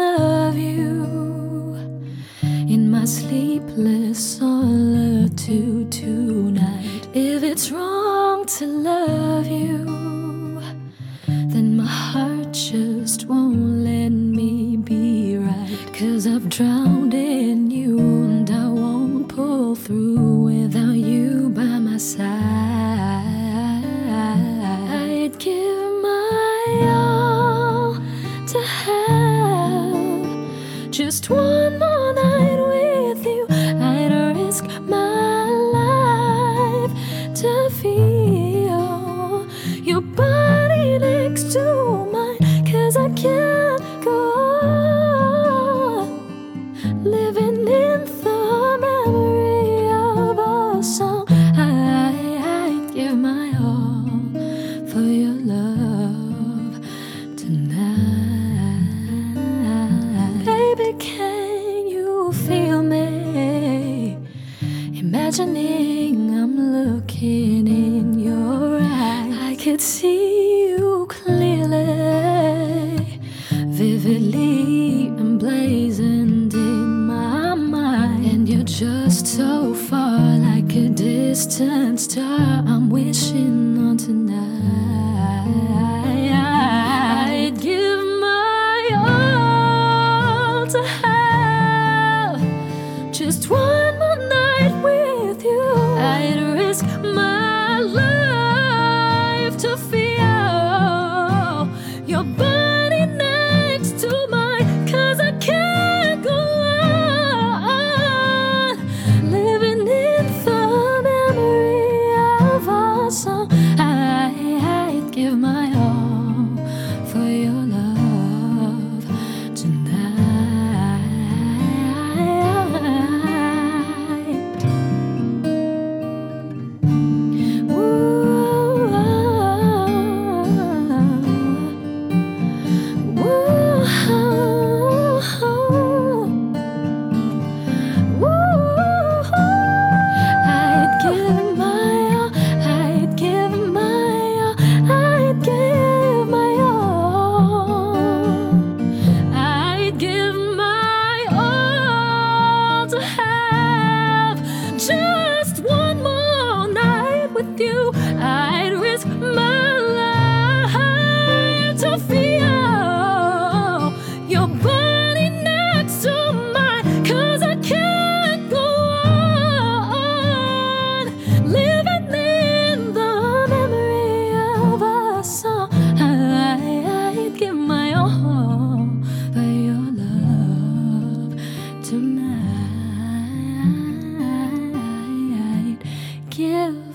of you in my sleepless solitude tonight. If it's wrong to love you, then my heart just won't let me be right. Cause I've drowned in just one more night Imagining I'm looking in your eyes, I could see you clearly, vividly emblazoned in my mind. And you're just so far, like a distant star. I'm wishing on tonight. I'd give my all to have. give